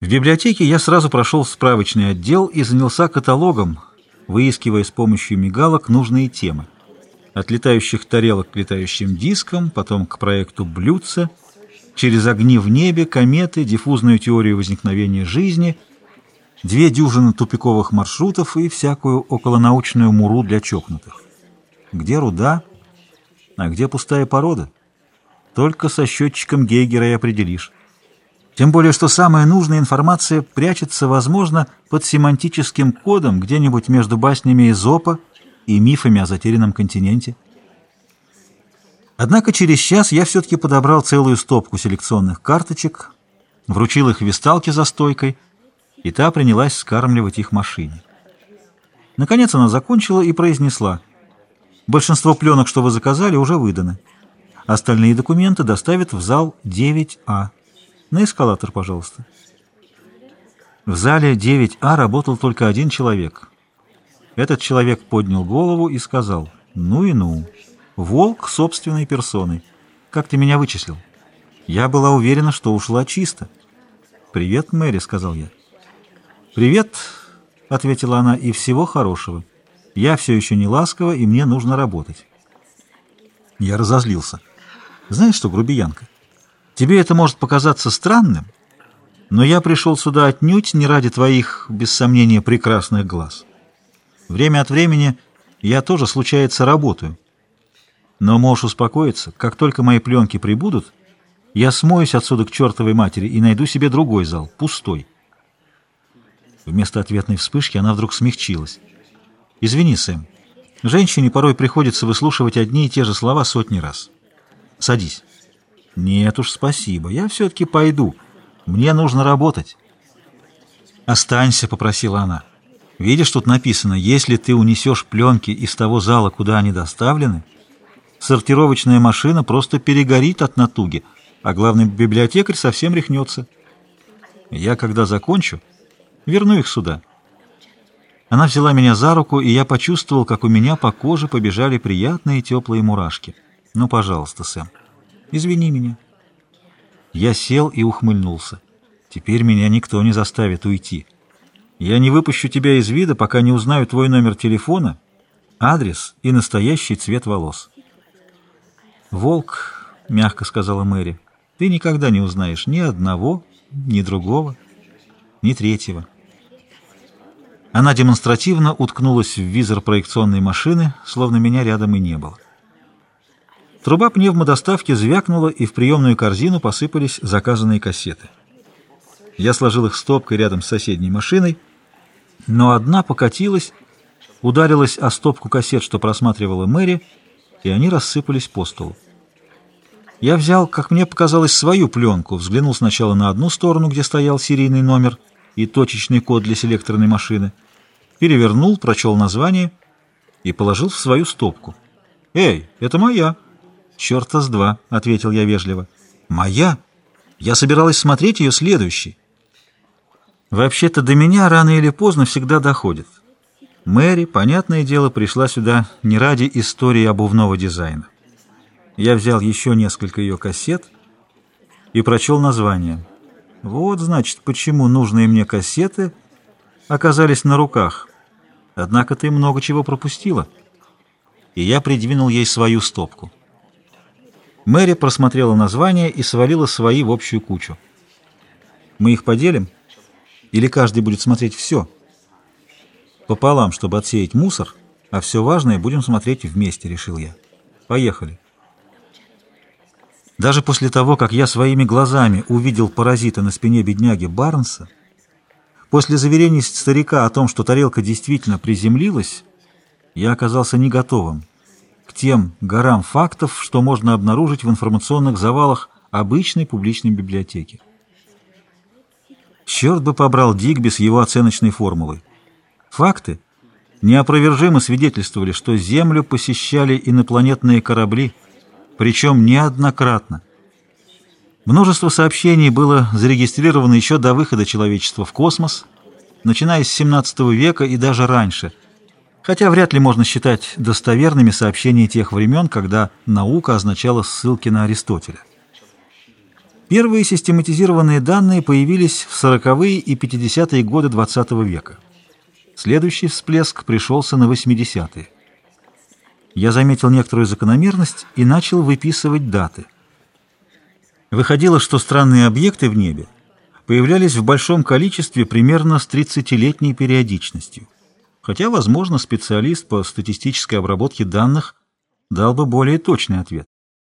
В библиотеке я сразу прошел в справочный отдел и занялся каталогом, выискивая с помощью мигалок нужные темы. От летающих тарелок к летающим дискам, потом к проекту «Блюдце», через огни в небе, кометы, диффузную теорию возникновения жизни, две дюжины тупиковых маршрутов и всякую околонаучную муру для чокнутых. Где руда, а где пустая порода? Только со счетчиком Гейгера и определишь. Тем более, что самая нужная информация прячется, возможно, под семантическим кодом где-нибудь между баснями Эзопа и мифами о затерянном континенте. Однако через час я все-таки подобрал целую стопку селекционных карточек, вручил их висталке за стойкой, и та принялась скармливать их машине. Наконец она закончила и произнесла. «Большинство пленок, что вы заказали, уже выданы. Остальные документы доставят в зал 9А». На эскалатор, пожалуйста. В зале 9А работал только один человек. Этот человек поднял голову и сказал, «Ну и ну, волк собственной персоной. Как ты меня вычислил?» Я была уверена, что ушла чисто. «Привет, Мэри», — сказал я. «Привет», — ответила она, — «и всего хорошего. Я все еще не ласкова, и мне нужно работать». Я разозлился. «Знаешь что, грубиянка?» Тебе это может показаться странным, но я пришел сюда отнюдь не ради твоих, без сомнения, прекрасных глаз. Время от времени я тоже, случается, работаю. Но можешь успокоиться, как только мои пленки прибудут, я смоюсь отсюда к чертовой матери и найду себе другой зал, пустой. Вместо ответной вспышки она вдруг смягчилась. «Извини, Сэм, женщине порой приходится выслушивать одни и те же слова сотни раз. Садись». «Нет уж, спасибо. Я все-таки пойду. Мне нужно работать». «Останься», — попросила она. «Видишь, тут написано, если ты унесешь пленки из того зала, куда они доставлены, сортировочная машина просто перегорит от натуги, а главный библиотекарь совсем рехнется. Я, когда закончу, верну их сюда». Она взяла меня за руку, и я почувствовал, как у меня по коже побежали приятные теплые мурашки. «Ну, пожалуйста, Сэм». Извини меня. Я сел и ухмыльнулся. Теперь меня никто не заставит уйти. Я не выпущу тебя из вида, пока не узнаю твой номер телефона, адрес и настоящий цвет волос. «Волк», — мягко сказала Мэри, — «ты никогда не узнаешь ни одного, ни другого, ни третьего». Она демонстративно уткнулась в визор проекционной машины, словно меня рядом и не было. Труба пневмодоставки звякнула, и в приемную корзину посыпались заказанные кассеты. Я сложил их стопкой рядом с соседней машиной, но одна покатилась, ударилась о стопку кассет, что просматривала Мэри, и они рассыпались по столу. Я взял, как мне показалось, свою пленку, взглянул сначала на одну сторону, где стоял серийный номер и точечный код для селекторной машины, перевернул, прочел название и положил в свою стопку. «Эй, это моя!» «Черта с два», — ответил я вежливо. «Моя? Я собиралась смотреть ее следующей». Вообще-то до меня рано или поздно всегда доходит. Мэри, понятное дело, пришла сюда не ради истории обувного дизайна. Я взял еще несколько ее кассет и прочел название. Вот, значит, почему нужные мне кассеты оказались на руках. Однако ты много чего пропустила. И я придвинул ей свою стопку. Мэри просмотрела названия и свалила свои в общую кучу. «Мы их поделим? Или каждый будет смотреть все?» «Пополам, чтобы отсеять мусор, а все важное будем смотреть вместе», — решил я. «Поехали». Даже после того, как я своими глазами увидел паразита на спине бедняги Барнса, после заверений старика о том, что тарелка действительно приземлилась, я оказался не готовым к тем горам фактов, что можно обнаружить в информационных завалах обычной публичной библиотеки. Черт бы побрал Дигби с его оценочной формулой. Факты неопровержимо свидетельствовали, что Землю посещали инопланетные корабли, причем неоднократно. Множество сообщений было зарегистрировано еще до выхода человечества в космос, начиная с 17 века и даже раньше – хотя вряд ли можно считать достоверными сообщения тех времен, когда наука означала ссылки на Аристотеля. Первые систематизированные данные появились в 40-е и 50-е годы XX -го века. Следующий всплеск пришелся на 80-е. Я заметил некоторую закономерность и начал выписывать даты. Выходило, что странные объекты в небе появлялись в большом количестве примерно с 30-летней периодичностью. Хотя, возможно, специалист по статистической обработке данных дал бы более точный ответ.